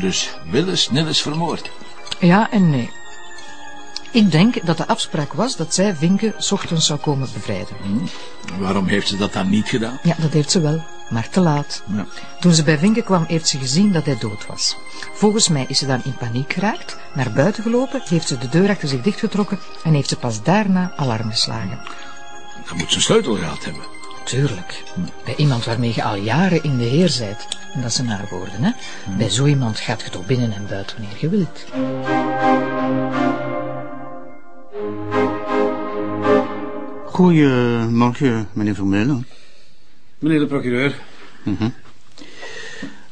dus willens nillens vermoord. Ja en nee. Ik denk dat de afspraak was dat zij Vinke 's ochtends zou komen bevrijden. Waarom heeft ze dat dan niet gedaan? Ja, dat heeft ze wel, maar te laat. Ja. Toen ze bij Vinke kwam, heeft ze gezien dat hij dood was. Volgens mij is ze dan in paniek geraakt, naar buiten gelopen, heeft ze de deur achter zich dichtgetrokken en heeft ze pas daarna alarm geslagen. Dan moet ze een sleutel gehad hebben. Tuurlijk. Bij iemand waarmee je al jaren in de heer zijt. En dat zijn haar woorden, hè. Bij zo iemand gaat je toch binnen en buiten wanneer je wilt. Goedemorgen, meneer Vermeulen. Meneer de procureur,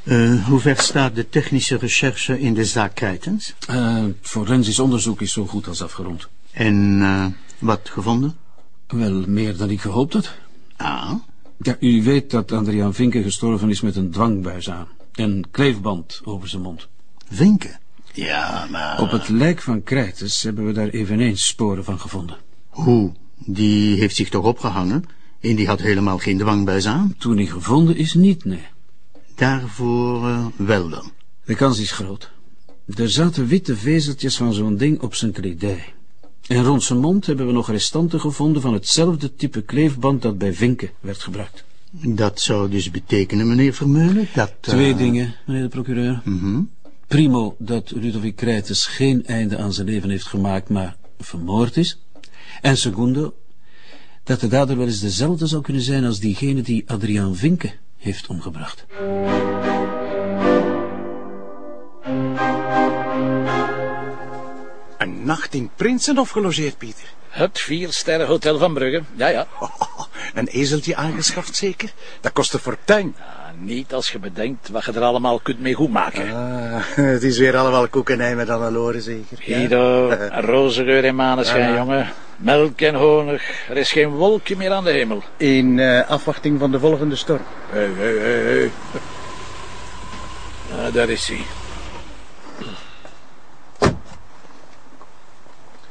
Eh, hoe ver staat de technische recherche in de zaak Krijtens? eh, forensisch onderzoek is zo goed als afgerond. En eh, wat gevonden? Wel meer dan ik gehoopt had. Ah, Ja, u weet dat Adriaan Vinken gestorven is met een dwangbuis aan. En kleefband over zijn mond. Vinken. Ja, maar... Op het lijk van Krijtes hebben we daar eveneens sporen van gevonden. Hoe? Die heeft zich toch opgehangen? En die had helemaal geen dwangbuis aan? Toen hij gevonden is, niet, nee. Daarvoor eh, wel dan. De kans is groot. Er zaten witte vezeltjes van zo'n ding op zijn kledij. En rond zijn mond hebben we nog restanten gevonden van hetzelfde type kleefband dat bij Vinken werd gebruikt. Dat zou dus betekenen, meneer Vermeulen, dat... eh, Twee dingen, meneer de procureur. mhm. Primo, dat Ludovic Krijtes geen einde aan zijn leven heeft gemaakt, maar vermoord is. En secundo, dat de dader wel eens dezelfde zou kunnen zijn als diegene die Adriaan Vinke heeft omgebracht. Nacht in Prinsenhof gelogeerd, Pieter. Het viersterren hotel van Brugge. Ja, ja. Oh, een ezeltje aangeschaft zeker? Dat kost een fortuin. Ah, Niet als je bedenkt wat je er allemaal kunt mee goed maken. Ah, het is weer allemaal koekenij met Anneloren zeker. Guido, een roze geur en maneschijn, jongen. Melk en honig. Er is geen wolkje meer aan de hemel. In eh, afwachting van de volgende storm. Hé, hé, hé, hé. Ah, daar is hij.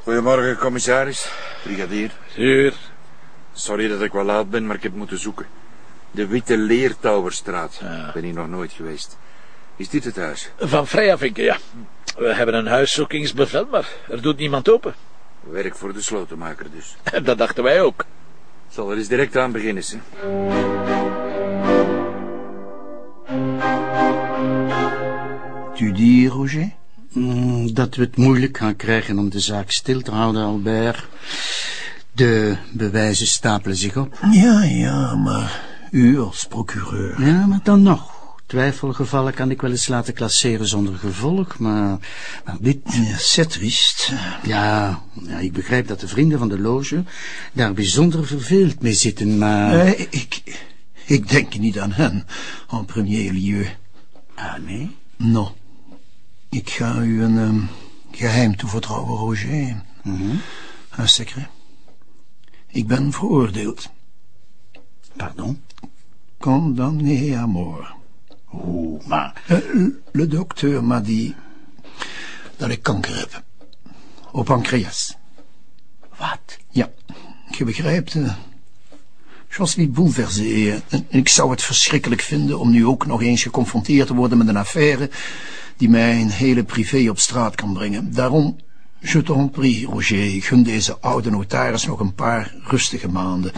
Goedemorgen, commissaris. Brigadier. Zuur. Sorry dat ik wel laat ben, maar ik heb moeten zoeken. De Witte Leertouwerstraat. Ja. Ben hier nog nooit geweest. Is dit het huis? Van Vrijavinken, ja. We hebben een huiszoekingsbevel, maar er doet niemand open. Werk voor de slotenmaker dus. Dat dachten wij ook. Zal er eens direct aan beginnen, hè? Tu dis, Roger? Mm, dat we het moeilijk gaan krijgen om de zaak stil te houden, Albert. De bewijzen stapelen zich op. Ja, ja, maar u als procureur. Ja, maar dan nog. Twijfelgevallen kan ik wel eens laten klasseren zonder gevolg, maar, maar dit... Ja, c'est triste. Ja, ja, ik begrijp dat de vrienden van de loge daar bijzonder verveeld mee zitten, maar... Eh, ik, ik denk niet aan hen, en premier lieu. Ah, nee? Non. Ik ga u een ehm, geheim toevertrouwen, Roger. Een secret. Ik ben veroordeeld. Pardon? Condamné à mort. Hoe, maar... Eh, le docteur m'a dit dat ik kanker heb. Op pancreas. Wat? Ja, je begrijpt. eh, Je was niet bouleversé. En ik zou het verschrikkelijk vinden om nu ook nog eens geconfronteerd te worden met een affaire die mijn hele privé op straat kan brengen. Daarom, je t'en prie, Roger, gun deze oude notaris nog een paar rustige maanden.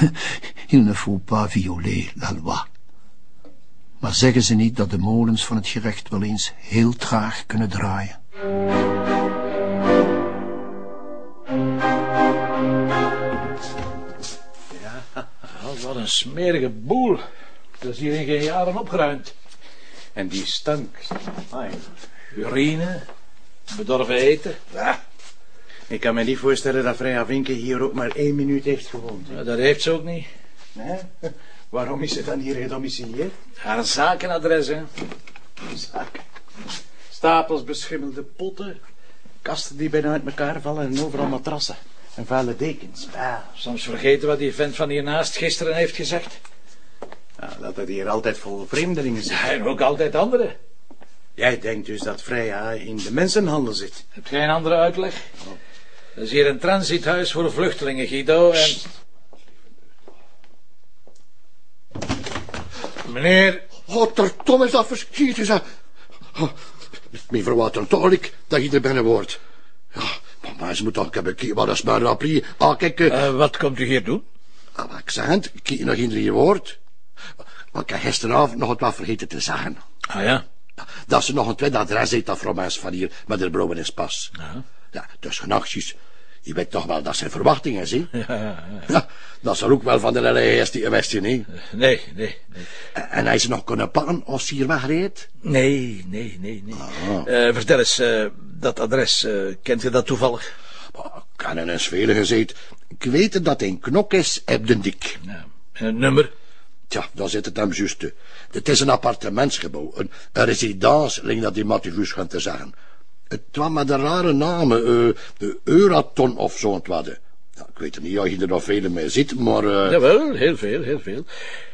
Il ne faut pas violer la loi. Maar zeggen ze niet dat de molens van het gerecht wel eens heel traag kunnen draaien? Wat een smerige boel. Dat is hier in geen jaren opgeruimd. En die stank. Urine, bedorven eten. Ja, Ik kan me niet voorstellen dat Freya Vinke hier ook maar één minuut heeft gewoond. hè. dat heeft ze ook niet. Nee? Waarom is ze dan hier gedomicilieerd? Haar zakenadres, hè. Zaak. Stapels beschimmelde potten, kasten die bijna uit elkaar vallen en overal matrassen. En vuile dekens. Bah. Soms vergeten wat die vent van hiernaast gisteren heeft gezegd. Ja, dat het hier altijd vol vreemdelingen zit. Ja, en ook altijd anderen. Jij denkt dus dat Freya in de mensenhandel zit. Heb je geen andere uitleg? Dat is hier een transithuis voor vluchtelingen, Guido. En... Meneer, Oh, ter Thomas, dat verschiet is. hè. Mijn verwacht dan toch ik dat je er binnen wordt. Ja, ze moet toch hebben wat is mijn rapplie. Ah, kijk, Eh, wat komt u hier doen? ah, wat ik zeg het, kijk nog in drie woord. Maar ik heb gisteravond nog wat vergeten te zeggen. Ah ja. Dat ze nog een tweede adres heeft dat van hier met de brouwen is pas. Ja. Ja, dus genachtjes. Je weet toch wel dat zijn verwachtingen zijn. Ja, ja, ja. Ja, dat zal ook wel van de eerste geweest zijn, hè. Nee, nee, nee. En hij ze nog kunnen pakken als ze hier wegreed? Nee, nee, nee, nee. Eh, vertel eens, eh, dat adres, eh, kent u dat toevallig? Kan er eens vele gezegd. Ik weet dat een knok is de dik. Ja. Een nummer? Tja, daar zit het hem juist. Het is een appartementsgebouw, een, een residence, ling dat die Matthäus gaan te zeggen. Het kwam met een rare naam, eh, de Euraton of zo'n wat. Ja, ik weet niet of je er nog vele mee ziet, maar eh, Jawel, heel veel, heel veel.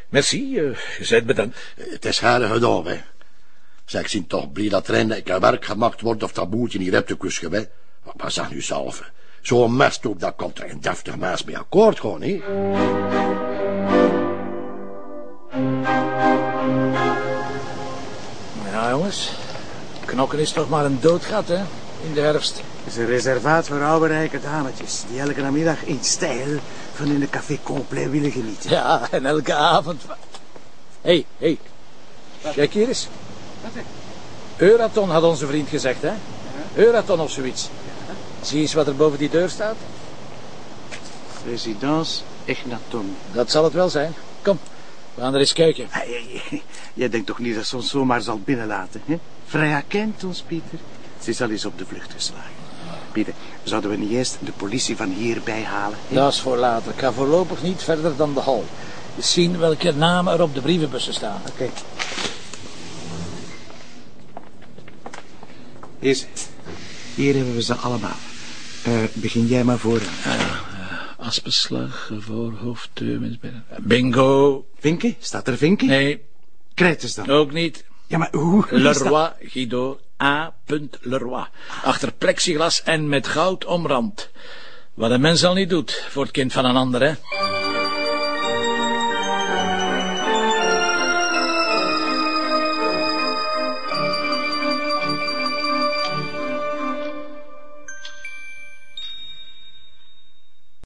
Merci, eh, je bent bedankt. het is heilig gedaan, hè. Zeg, ik zie toch blij dat er eindelijk een werk gemaakt wordt of dat boeltje niet hebt te kusken, hè. Maar, zeg nu zelf, zo'n mest ook, dat komt er een deftig mens mee akkoord gewoon, hè. Ja, jongens. Knokken is toch maar een doodgat, hè? In de herfst. Het is een reservaat voor oude rijke dametjes... die elke namiddag in stijl van in een café complet willen genieten. Ja, en elke avond... Hé, hé. Kijk hier eens. Euraton had onze vriend gezegd, hè? Euraton of zoiets. Zie eens wat er boven die deur staat. Residence Egnaton. Dat zal het wel zijn. Kom, we gaan er eens kijken. Hey, Jij denkt toch niet dat ze ons zomaar zal binnenlaten, hè? Freya kent ons, Pieter. Ze is al eens op de vlucht geslagen. Pieter, zouden we niet eerst de politie van hierbij halen? hè? Dat is voor later. Ik ga voorlopig niet verder dan de hal. Eens zien welke namen er op de brievenbussen staan. Oké. Ze. Hier hebben we ze allemaal. Eh, begin jij maar voor. Aspenslag, voorhoofd, binnen. Bingo. Vinken? Staat er vinken? Nee, Krijt dan. ook niet. Ja, maar hoe... is? Leroy, Guido, A. Leroy. Achter plexiglas en met goud omrand. Wat een mens al niet doet voor het kind van een ander, hè.